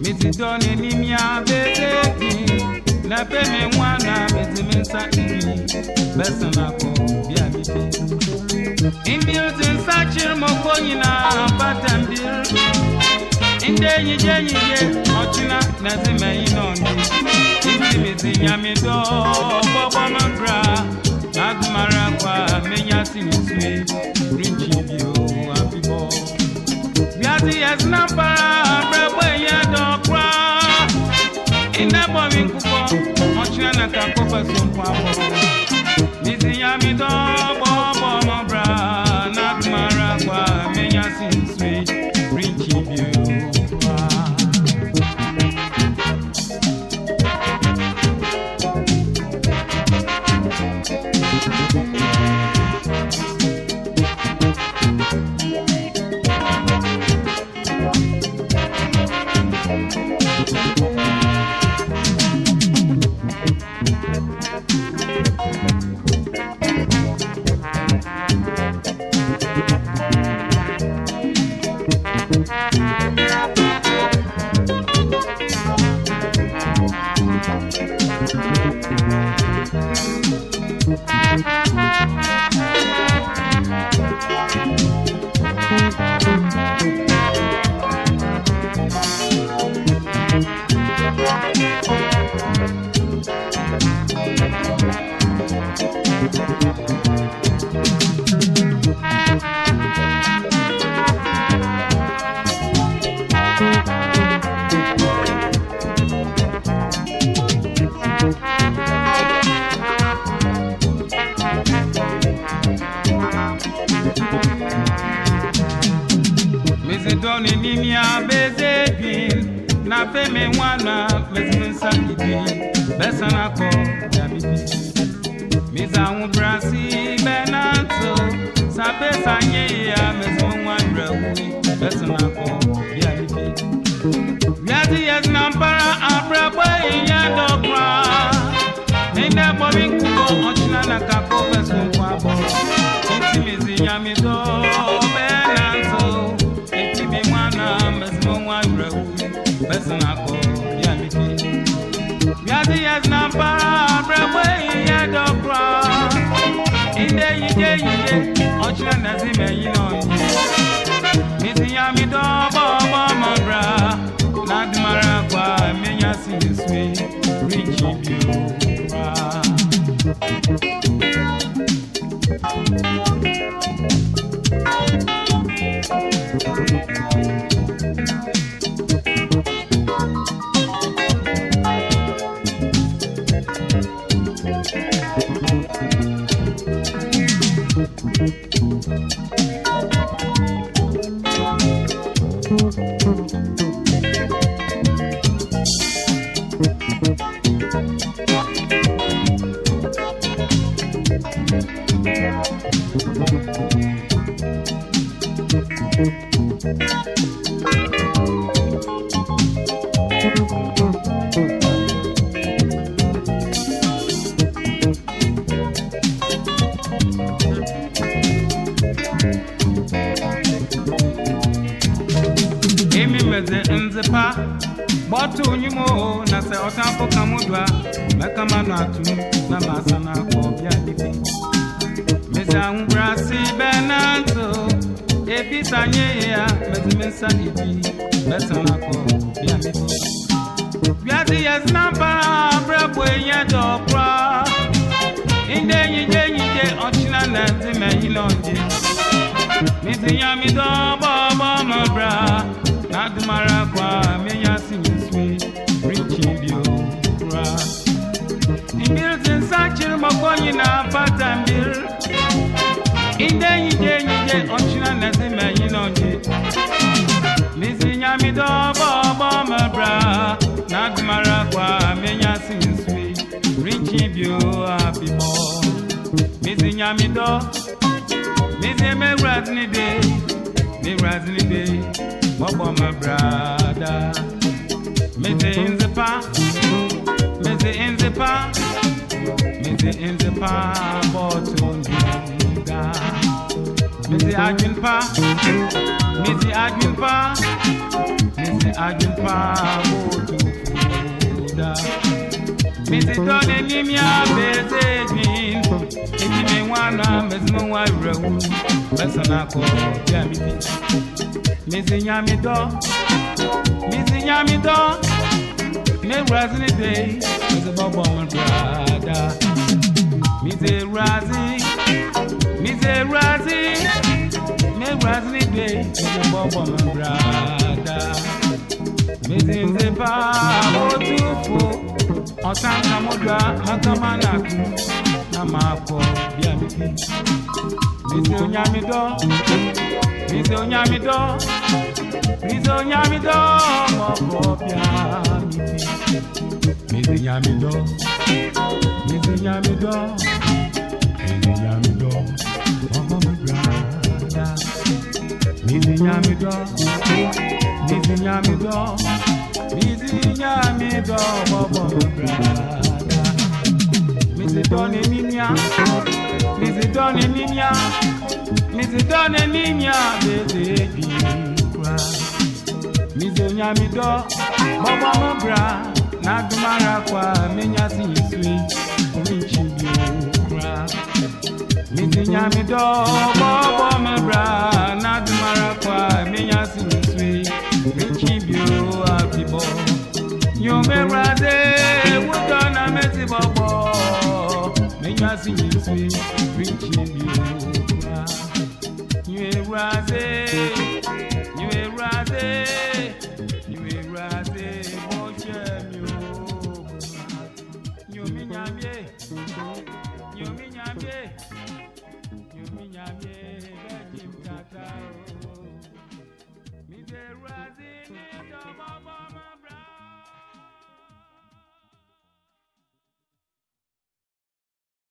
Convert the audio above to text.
Mizidoni ni mia beteki na peme mwana bezimensa iri besana ko bia bite. Imbio zinsa chirmo konyina patambil inde nyije nyije ochina na zimeyi nondi isimezi nyamido bobo mambra agumara kwa menya simisue rinchi bio abibo biati yesna para brabo ya. mọ mi kúkọ ọtí ẹnìkan kó fẹsùn pa mọ mi ti yá mi dán bọ. Mizidoni Na feme mwana meziminsa ibi Besana ko ya bibi Miza brasi benanto Sape sanye ya mezimu mwanrewu Besana ko ya bibi Biati yes nampara abrabo iya dokwa. Ninde bobi nkuko ochina na kako besu ide ide ide ọchịrị na-ezime yi n'onye miti ya mido ọgbọ ọgbọ mọbra na adịmara akwa menya si nsue riji bi ụwa ọtụ onye m o na sị ọta afọ ka m dụa meka ma na atụ na ma asa na akwa ọbịa dibe mezi anwụbrasị be na ntụ ebitanye ya mezimesa dibi mesa na akwa ọbịa dibi wiadi ya sinaba abrabọ enye dọkwa ndị enyi ndị enyi dị ọchịna na ndị meyi lọnje mezi ya mi dọgba ọgbọ mọbra na adụmara akwa menyasị nyami dɔ mese mɛwura ne de mewura ne de wɔbɔ ma brada mese nzepa mese nzepa mese nzepa bɔtɔ nduga mese adwinpa mese adwinpa mese adwinpa bɔtɔ fuda mese dɔ ne nimia bese dwin Eti mi wa na mesi mi wa rẹ wu mẹsàn án kọ bí àmì bi. Mi si nya mi dọ́, mi si nya mi dọ́, mi wura si ni de, mi si bọ́ bọ̀ wọn dáadáa. Mi si wura si, mi si wura si, mi wura si ni de, mi si bọ́ bọ̀ wọn dáadáa. Mi si ń ṣe bá àwọn tó fò, ọ̀sán kan mo gbà, mọ́tò máa nà kú. Kọ bí àbíkí. Mèsì onyamidọ́, mèsì onyamidọ́, mèsì onyamidọ́, ọmọkọ bí àbíkí. Mèsì nyamidọ́, mèsì nyamidọ́, mèsì nyamidọ́, ọmọ mi gbàdá. Mèsì nyamidọ́, mèsì nyamidọ́. Lizidone niña, Lizidone niña, Lizidone niña, bébé bi kwa. Mizo nyami do, mọ̀gbà mọ̀ bra, n'agumara kwa, menya si isui, omi nchi bi kwa. Mizo nyami do, mọ̀. sinye winchie mi ewura nyu ewura ze nyu ewura ze nyu ewura ze mọṣẹ mi o nyu mi.